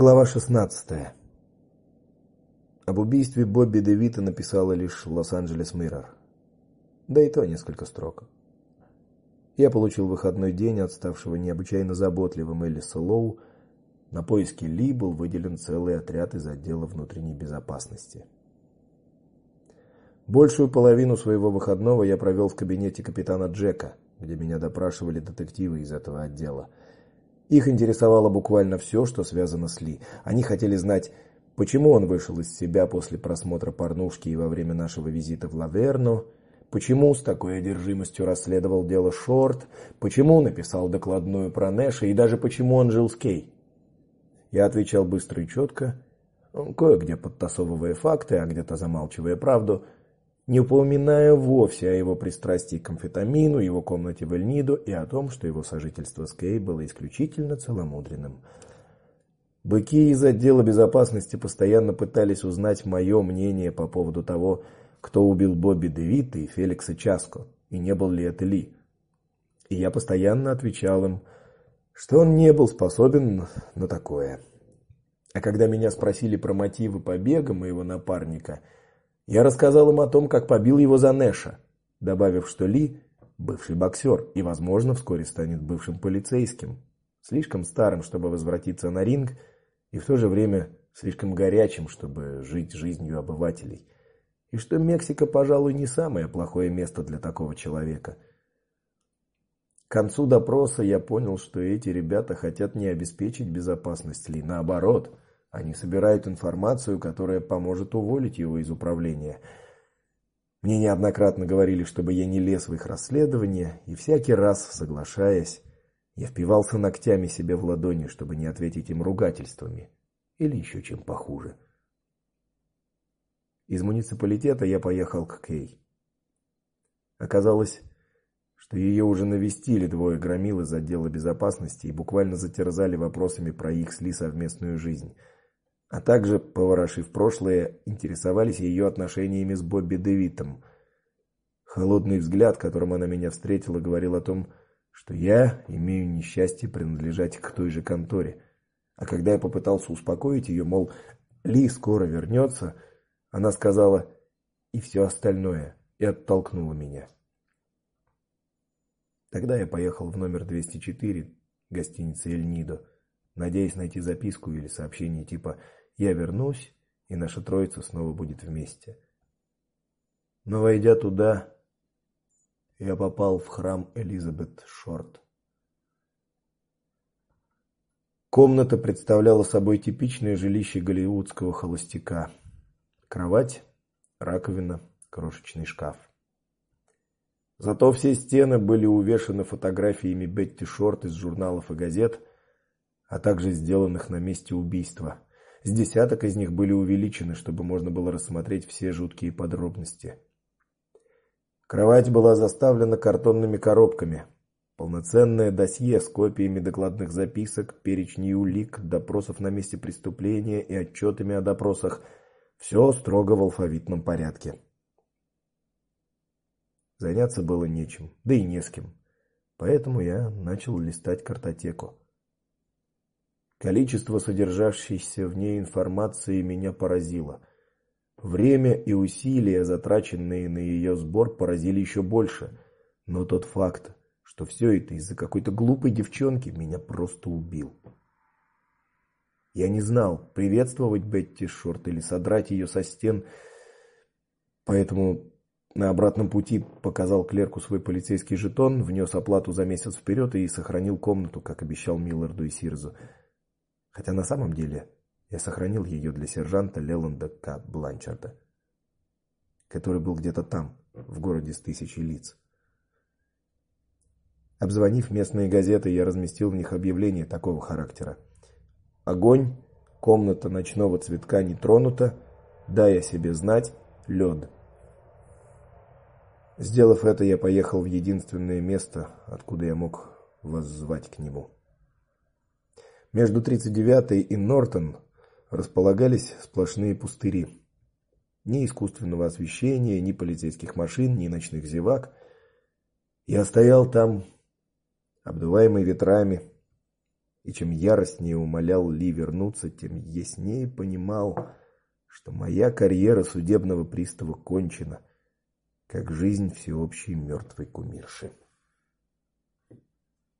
Глава 16. Об убийстве Бобби Дэвида написала лишь Лос-Анджелес Mirror. Да и то несколько строк. Я получил выходной день от ставшего необычайно заботливым Элиса Лоу. На поиски Ли был выделен целый отряд из отдела внутренней безопасности. Большую половину своего выходного я провел в кабинете капитана Джека, где меня допрашивали детективы из этого отдела. Их интересовало буквально все, что связано с Ли. Они хотели знать, почему он вышел из себя после просмотра порнушки и во время нашего визита в Лаверну, почему с такой одержимостью расследовал дело Шорт, почему написал докладную про Нэша и даже почему он жил с Кей. Я отвечал быстро и четко, кое-где подтасовывая факты, а где-то замалчивая правду не упоминая вовсе о его пристрастии к амфетамину, его комнате в Эльнидо и о том, что его сожительство с Кей было исключительно целомудренным. Быки из отдела безопасности постоянно пытались узнать мое мнение по поводу того, кто убил Бобби Девита и Феликса Часко, и не был ли это Ли. И я постоянно отвечал им, что он не был способен на такое. А когда меня спросили про мотивы побега моего напарника, я рассказал им о том, как побил его за Нэша, добавив, что Ли бывший боксер и, возможно, вскоре станет бывшим полицейским, слишком старым, чтобы возвратиться на ринг, и в то же время слишком горячим, чтобы жить жизнью обывателей. И что Мексика, пожалуй, не самое плохое место для такого человека. К концу допроса я понял, что эти ребята хотят не обеспечить безопасность Ли, наоборот, они собирают информацию, которая поможет уволить его из управления. Мне неоднократно говорили, чтобы я не лез в их расследование, и всякий раз, соглашаясь, я впивался ногтями себе в ладони, чтобы не ответить им ругательствами или еще чем похуже. Из муниципалитета я поехал к Кей. Оказалось, что ее уже навестили двое громил из отдела безопасности и буквально затерзали вопросами про их с Ли совместную жизнь а также, поворошив прошлое, интересовались ее отношениями с Бобби Дэвидом. Холодный взгляд, которым она меня встретила, говорил о том, что я имею несчастье принадлежать к той же конторе. А когда я попытался успокоить ее, мол, Ли скоро вернется, она сказала: "И все остальное", и оттолкнула меня. Тогда я поехал в номер 204 гостиницы Эль Нидо, надеясь найти записку или сообщение типа я вернусь, и наша троица снова будет вместе. Но войдя туда, я попал в храм Элизабет Шорт. Комната представляла собой типичное жилище голливудского холостяка. Кровать, раковина, крошечный шкаф. Зато все стены были увешаны фотографиями Бетти Шорт из журналов и газет, а также сделанных на месте убийства. С десяток из них были увеличены, чтобы можно было рассмотреть все жуткие подробности. Кровать была заставлена картонными коробками. Полноценное досье с копиями докладных записок, перечней улик, допросов на месте преступления и отчетами о допросах. Все строго в алфавитном порядке. Заняться было нечем, да и не с кем. Поэтому я начал листать картотеку. Количество содержащейся в ней информации меня поразило. Время и усилия, затраченные на ее сбор, поразили еще больше. Но тот факт, что все это из-за какой-то глупой девчонки, меня просто убил. Я не знал, приветствовать Бетти Шорт или содрать ее со стен, поэтому на обратном пути показал клерку свой полицейский жетон, внес оплату за месяц вперед и сохранил комнату, как обещал Милларду и Сирзу хотя на самом деле я сохранил ее для сержанта Леланда К. Бланчарда, который был где-то там, в городе с тысячей лиц. Обзвонив местные газеты, я разместил в них объявление такого характера: огонь, комната ночного цветка не тронута, дай о себе знать, лед. Сделав это, я поехал в единственное место, откуда я мог воззвать к нему. Между 39-й и Нортон располагались сплошные пустыри. Ни искусственного освещения, ни полицейских машин, ни ночных зевак. Я стоял там, обдуваемый ветрами, И чем яростнее умолял Ли вернуться, тем яснее понимал, что моя карьера судебного пристава кончена, как жизнь всеобщей мертвой кумирши.